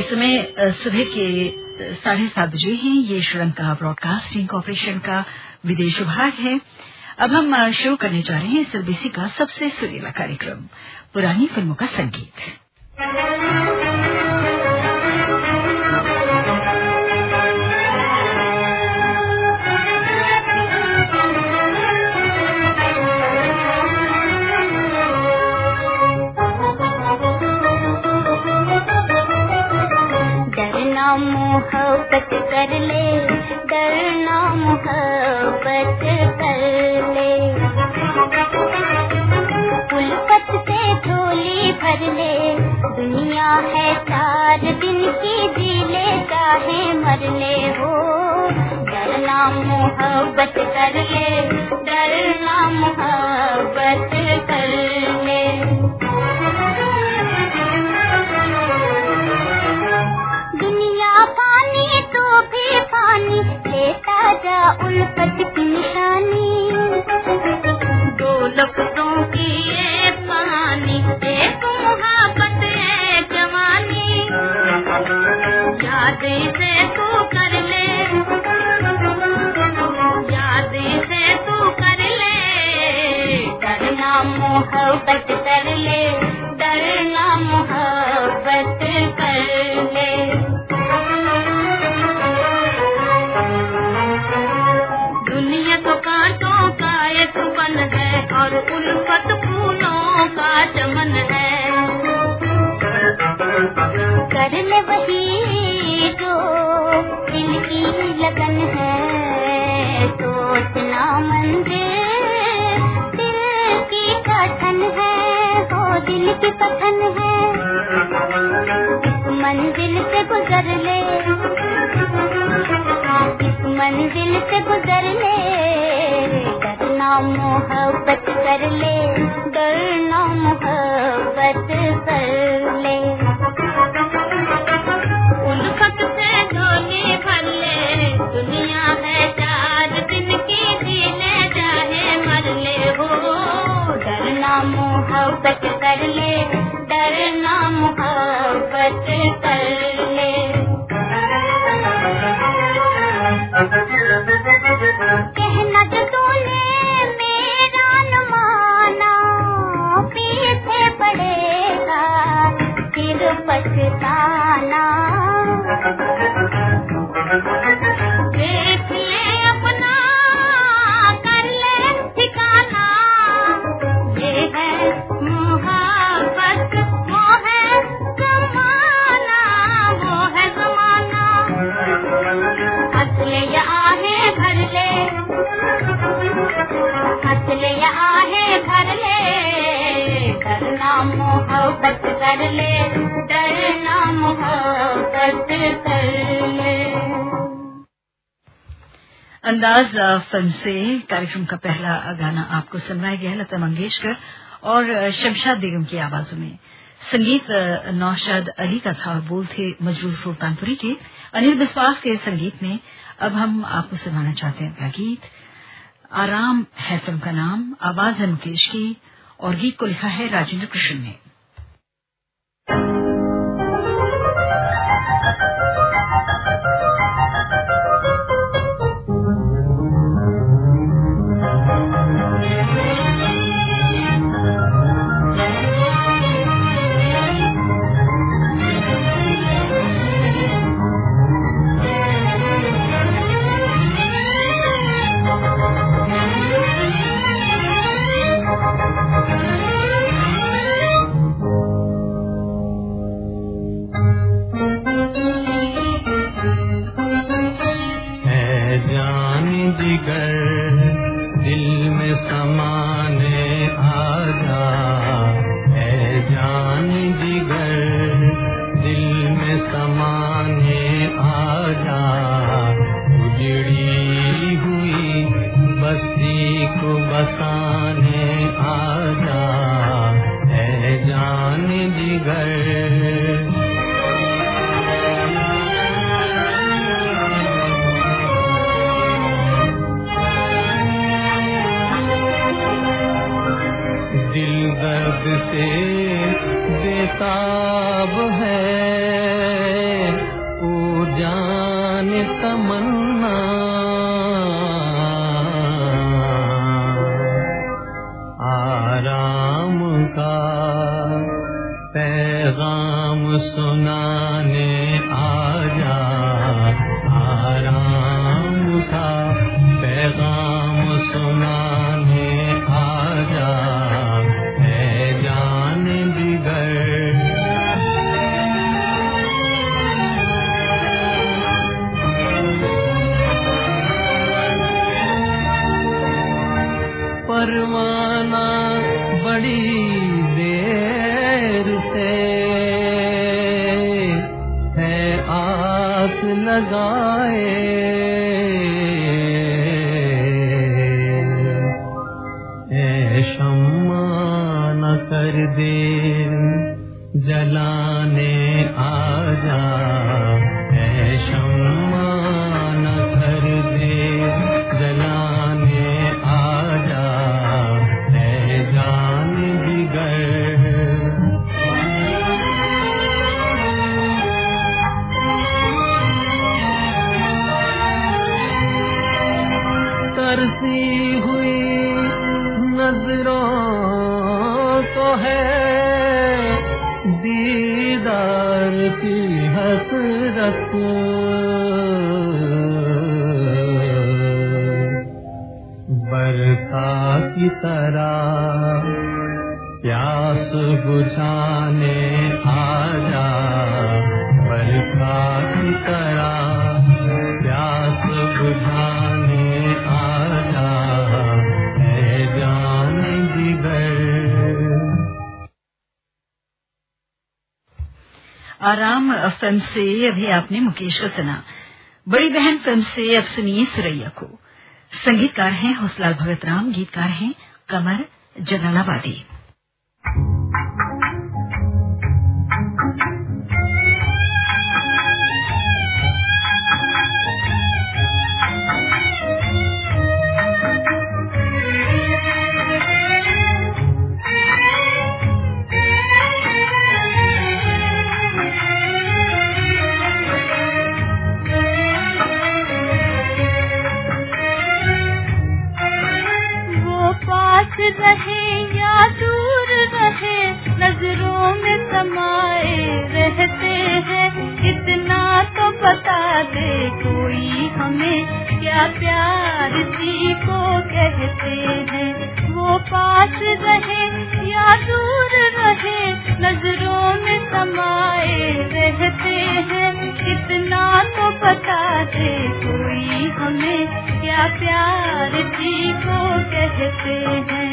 इस समय सुबह के साढ़े सात बजे हैं ये श्रीलंका ब्रॉडकास्टिंग कॉरपोरेशन का विदेश विभाग है। अब हम शुरू करने जा रहे हैं एसएलबीसी का सबसे सुरीला कार्यक्रम, पुरानी फ़िल्मों का संगीत। मोहब्बत कर ले, डरना मोहब्बत कर ले। उल्फत से झोली भर ले, दुनिया है चार दिन की जी ले चाहे मर ले हो। डरना मोहब्बत कर ले, डरना मोहब्बत मोहब्बत कर ले, डरना मोहब्बत कर ले। और उल्फत फूलों का चमन है। कर ले वही जो दिल की लगन है, सोचना मंदिर दिल की कथन है। मंजिल से गुजर ले। मंजिल से गुजर ले। डरना मोहब्बत कर ले। डरना मोहब्बत कर ले। मोहब्बत कर ले डरना मोहब्बत कर ले। कहना जो तूने पछताना देख अंदाज फ़िल्म से, कार्यक्रम का पहला गाना आपको सुनवाया गया लता मंगेशकर और शमशाद बेगम की आवाजों में। संगीत नौशाद अली का था और बोल थे मजरू सुल्तानपुरी के अनिल विश्वास के संगीत में। अब हम आपको सुनाना चाहते हैं अपना गीत। आराम है फ़िल्म का नाम, आवाज़ है मुकेश की और गीत को लिखा है राजेंद्र कृष्ण ने। बड़ी देर से। है आस लगाए कर दे जलाने आजा ऐ हसरत बरखा की तरह प्यास बुझाने आजा। बरखा की तरह आराम फ़िल्म से अभी आपने मुकेश को सुना। बड़ी बहन फ़िल्म से अब सुनिए सुरैया को। संगीतकार हैं हौसलाल भगत राम, गीतकार हैं कमर जलालाबादी। रहे या दूर रहे, नज़रों में समाए रहते हैं। इतना तो बता दे कोई हमें क्या प्यार जी को कहते हैं। वो पास रहे या दूर रहे, नज़रों में समाए रहते हैं। इतना तो बता दे कोई हमें क्या प्यार जी को कहते हैं।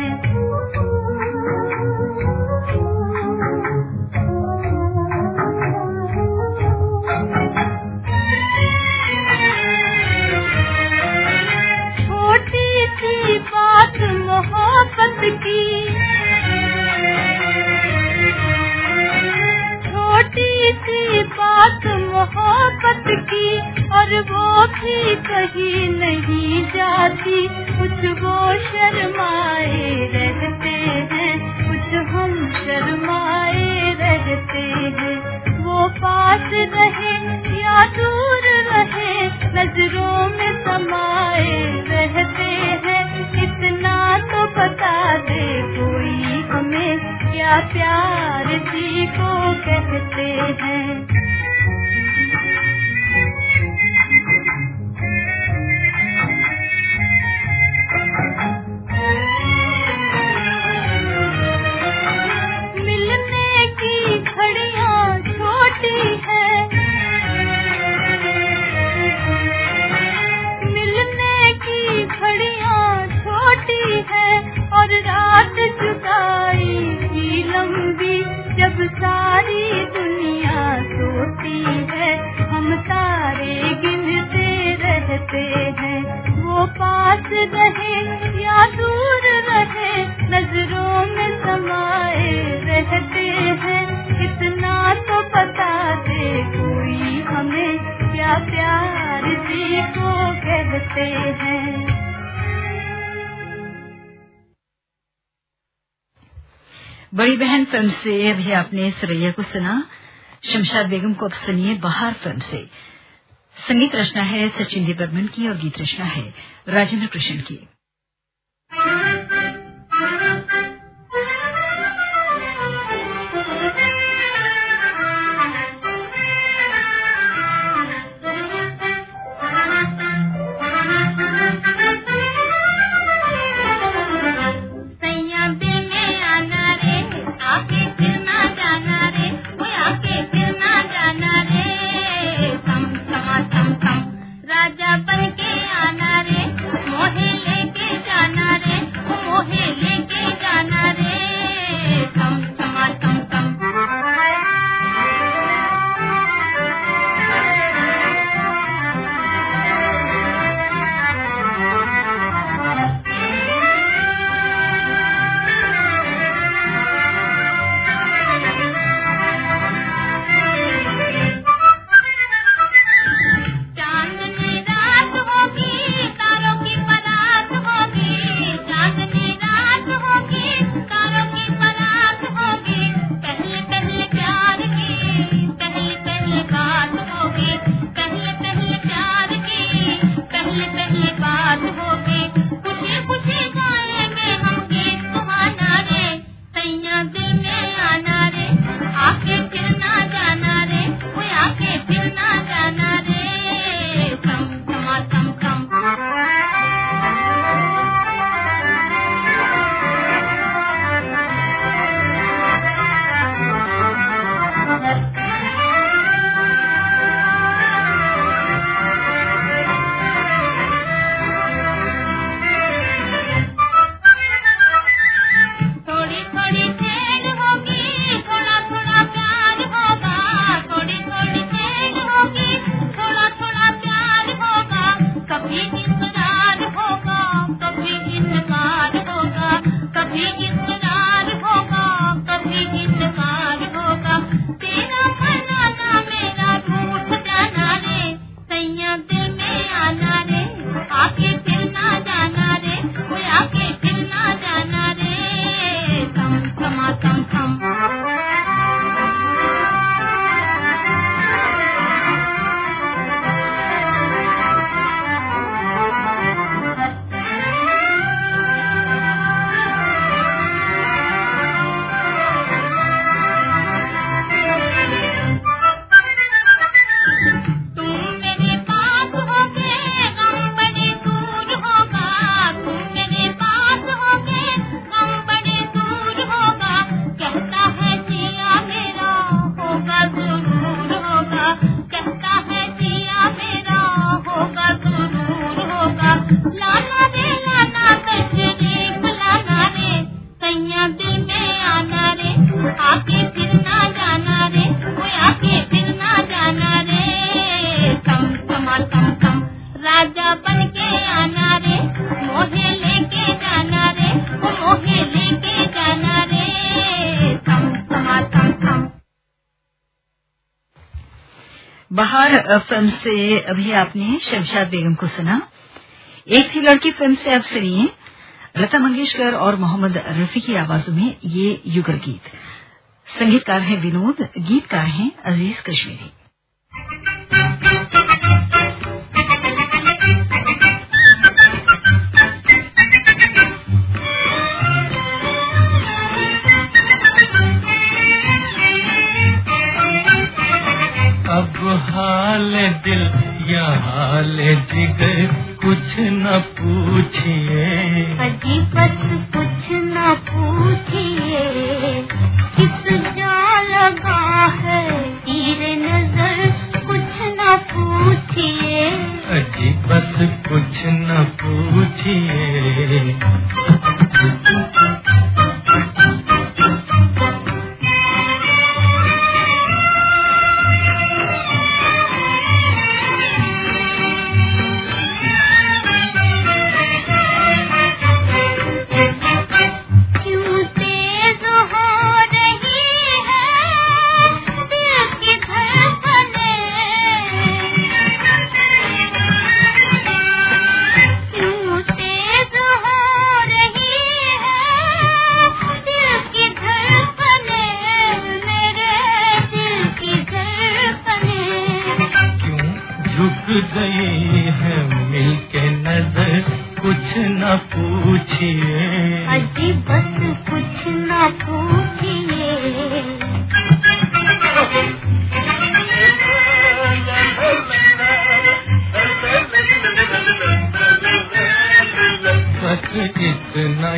मोहब्बत की और वो भी कहीं नहीं जाती। कुछ वो शर्माए रहते हैं, कुछ हम शर्माए रहते हैं। वो पास रहे या दूर रहे, नज़रों में समाए रहते हैं। इतना तो बता दे कोई हमें, क्या प्यार जी को कहते हैं। बड़ी बहन फ़िल्म से अभी आपने सुरैया को सुना। शमशाद बेगम को अब सुनिए बाहर फ़िल्म से। संगीत रचना है सचिन देवर्मन की और गीत रचना है राजेंद्र कृष्ण की। बाहर फ़िल्म से अभी आपने शमशाद बेगम को सुना। एक थी लड़की फ़िल्म से अब सुनिए लता मंगेशकर और मोहम्मद रफी की आवाजों में ये युगल गीत। संगीतकार हैं विनोद, गीतकार हैं अज़ीज़ कश्मीरी। हाल दिल या हाल जिगर कुछ न पूछिए। कुछ न पूछिए।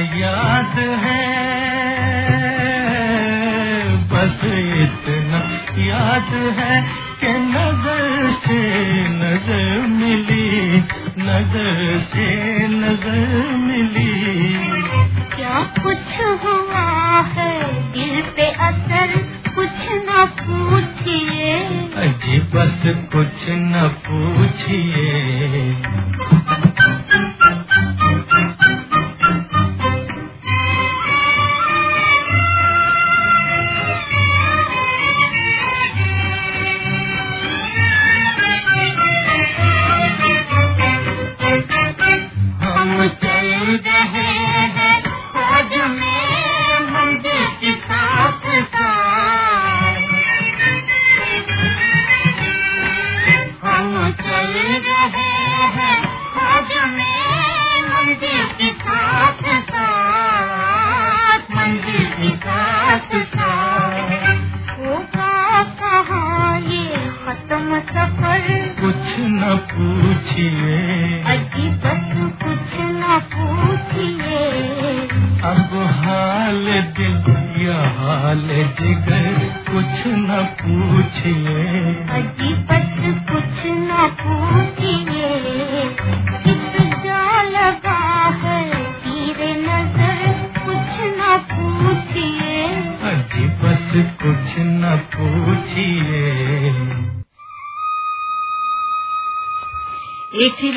इतना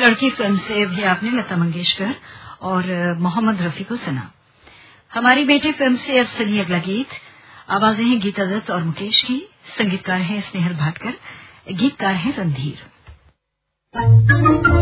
लड़की फ़िल्म से भी आपने लता मंगेशकर और मोहम्मद रफी को सुना। हमारी बेटी फ़िल्म से अब सुनिए अगला गीत। आवाज़ें हैं गीता दत्त और मुकेश की। संगीतकार हैं स्नेहल भाटकर। गीतकार हैं रणधीर।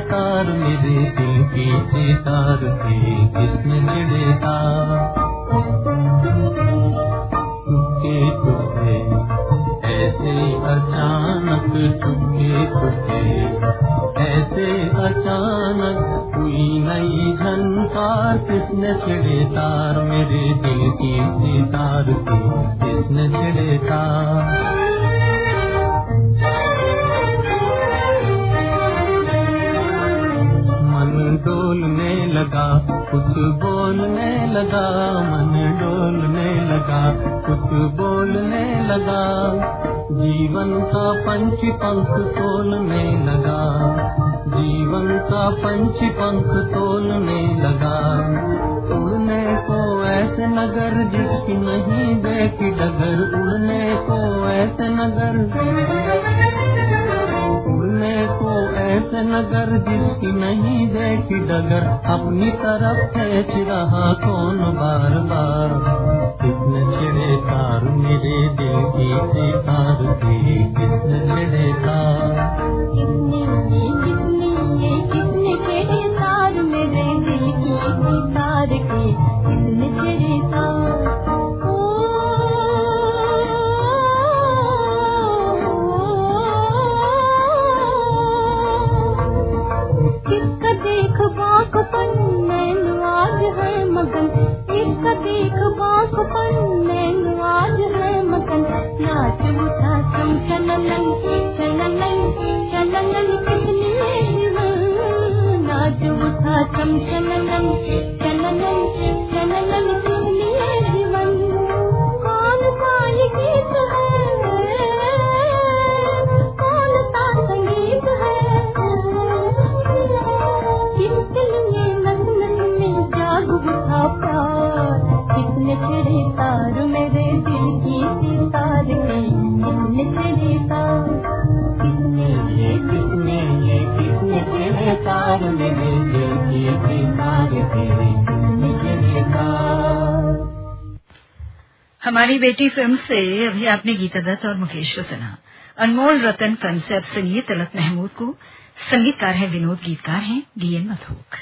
तार मेरे दिल की सितार पे किसने तार टूटे टूटे ऐसे अचानक टूटे टूटे ऐसे अचानक हुई नई झनकार किसने छिड़े तार मेरे दिल की सितार पे किसने छिड़े तार लगा। कुछ बोलने लगा, मन डोलने लगा। कुछ बोलने लगा, जीवन का पंच पंख तोलने लगा। जीवन का पंच पंख तोलने लगा। उड़ने को ऐसे नगर जिसकी नहीं देखी डगर। उड़ने को ऐसे नगर ऐसे नगर जिसकी नहीं देखी डगर, अपनी तरफ़ खेच रहा कौन बार बार किसने छिड़े तार मेरे दिल की सितार थी किसने छिड़े तार? हमारी बेटी फ़िल्म से अभी आपने गीता दत्त और मुकेश को सुना अनमोल रतन कंसेप्ट से अब सुनिए तलत महमूद को संगीतकार है, विनोद गीतकार हैं, डीएन मधोक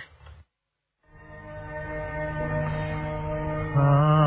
हाँ।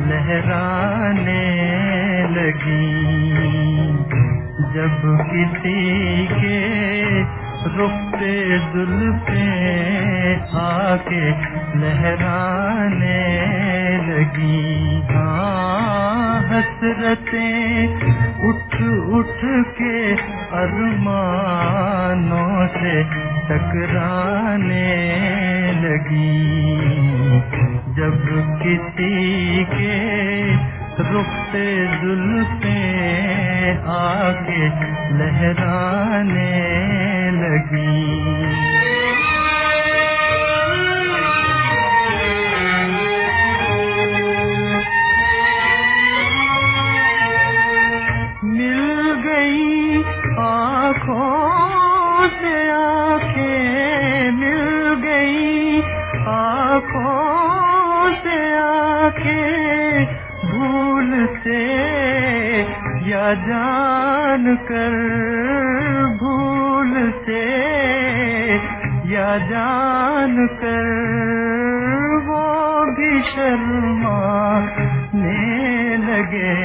लहराने लगी। जब किसी के पे जुल्फे आके लहराने लगी। हाँ हसरतें उठ उठ के अरमानों से टकराने लगी। जब किसी के रुख जुलते जुल्फे आके लहराने जान कर वो भी शर्माने लगे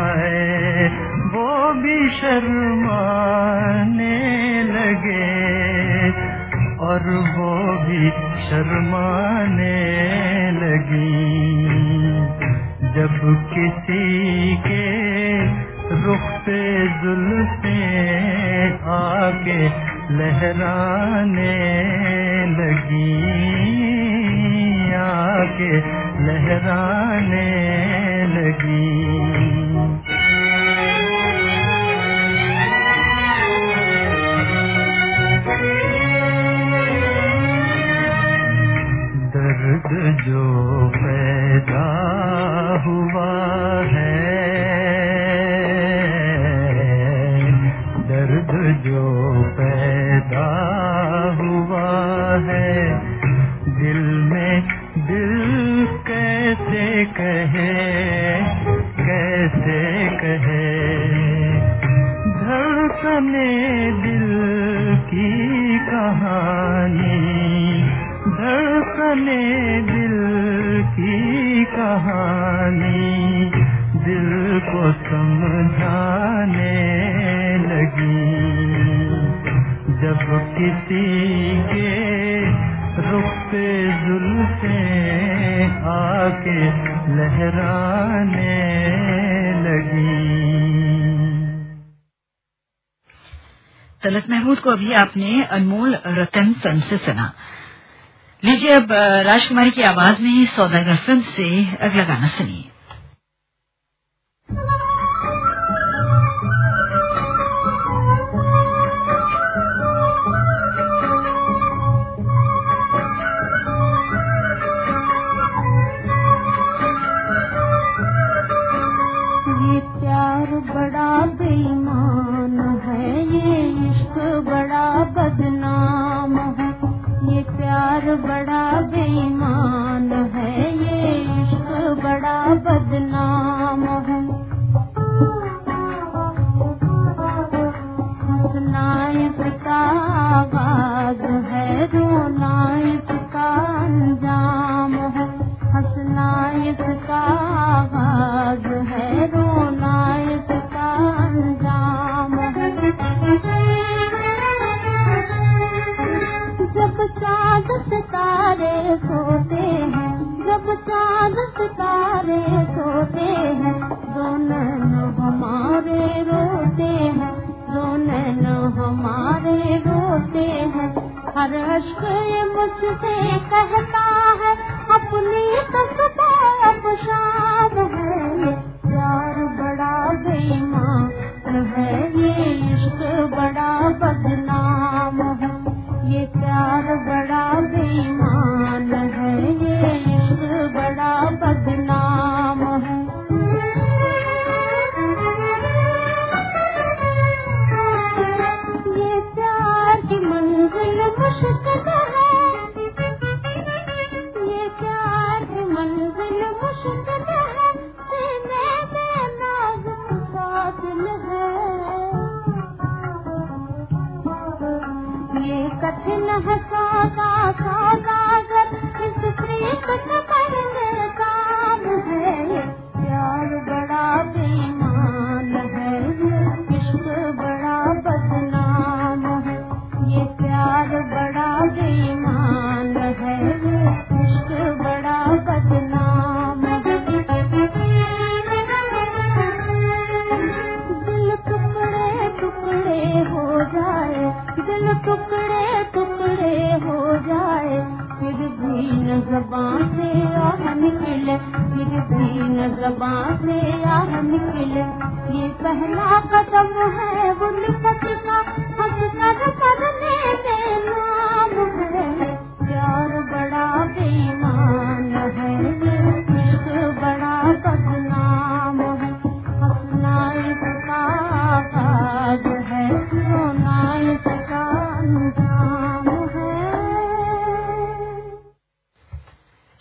आए। वो भी शर्माने लगे और वो भी शर्माने लगी। जब किसी के रुख पे जुल्फे आके लहराने लगी आके लहराने लगी। को अभी आपने अनमोल रतन फ़िल्म से सुना। लीजिए अब राजकुमारी की आवाज़ में सौदागर फ़िल्म से अगला गाना सुनिए। मुझसे कहता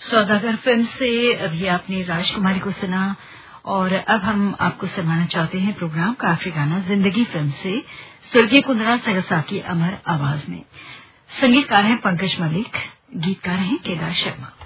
सौदागर फ़िल्म से अभी आपने राजकुमारी को सुना और अब हम आपको सुनाना चाहते हैं प्रोग्राम का आखिरी गाना ज़िंदगी फ़िल्म से स्वर्गीय कुंदरा सरसा की अमर आवाज़ में। संगीतकार हैं पंकज मलिक, गीतकार हैं केदार शर्मा।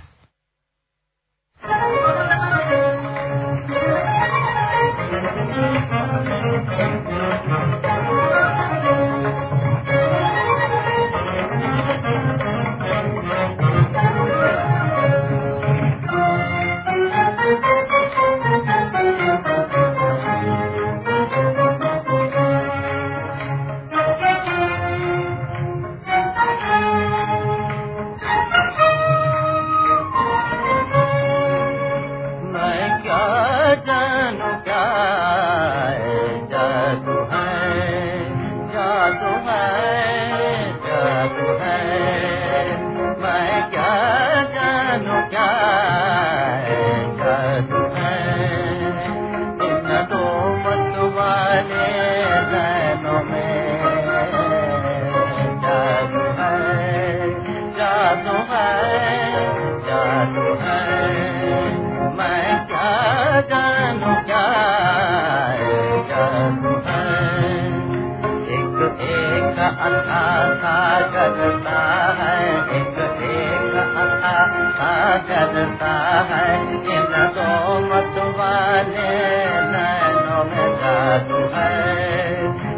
करता है, इन दो मत वाले नैनों में जादू है।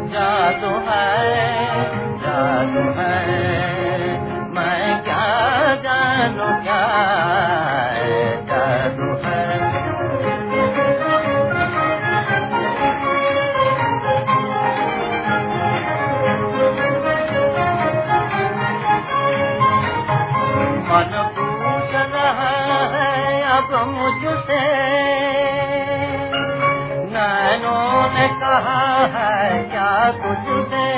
जादू है जादू है। मैं क्या जानू, क्या मुझसे। नैनों ने कहा है क्या तुझसे?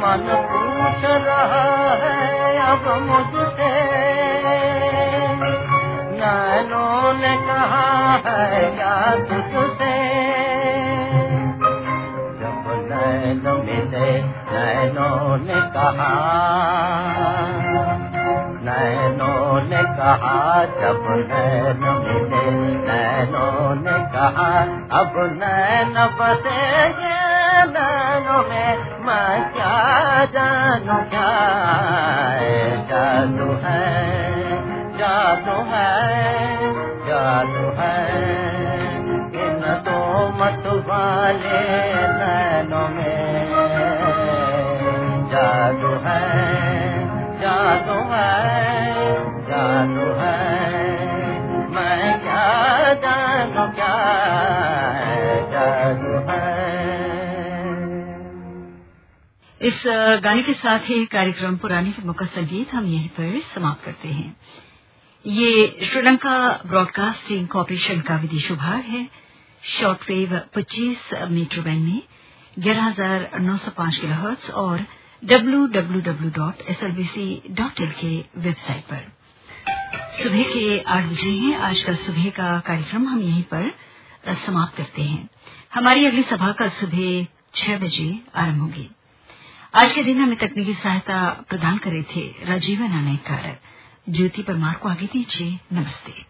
मन पूछ रहा है अब मुझसे। नैनों ने कहा है क्या तुझसे? जब नैन मिले, नैनों ने कहा ने कहा, जब नैन मिले नैनों ने कहा, अब नैन बसेंगे नैनों में। मैं क्या जानू, क्या जादू है जादू है जादू है। इन दो मत वाले इस गाने के साथ ही कार्यक्रम पुरानी फ़िल्मों का संगीत हम यहीं पर समाप्त करते हैं। ये श्रीलंका ब्रॉडकास्टिंग कॉरपोरेशन का विदेश विभाग है। शॉर्टवेव 25 मीटर बैंड में ग्यारह हज़ार नौ सौ पाँच किलोहर्ट्ज और www.slbc.in के वेबसाइट पर। सुबह के आठ बजे हैं। आज का सुबह का कार्यक्रम हम यहीं पर समाप्त करते हैं। हमारी अगली सभा कल सुबह छह बजे आरंभ होगी। आज के दिन हमें तकनीकी सहायता प्रदान करे थे राजीवन अनायकार ज्योति परमार को आगे दीजिए। नमस्ते।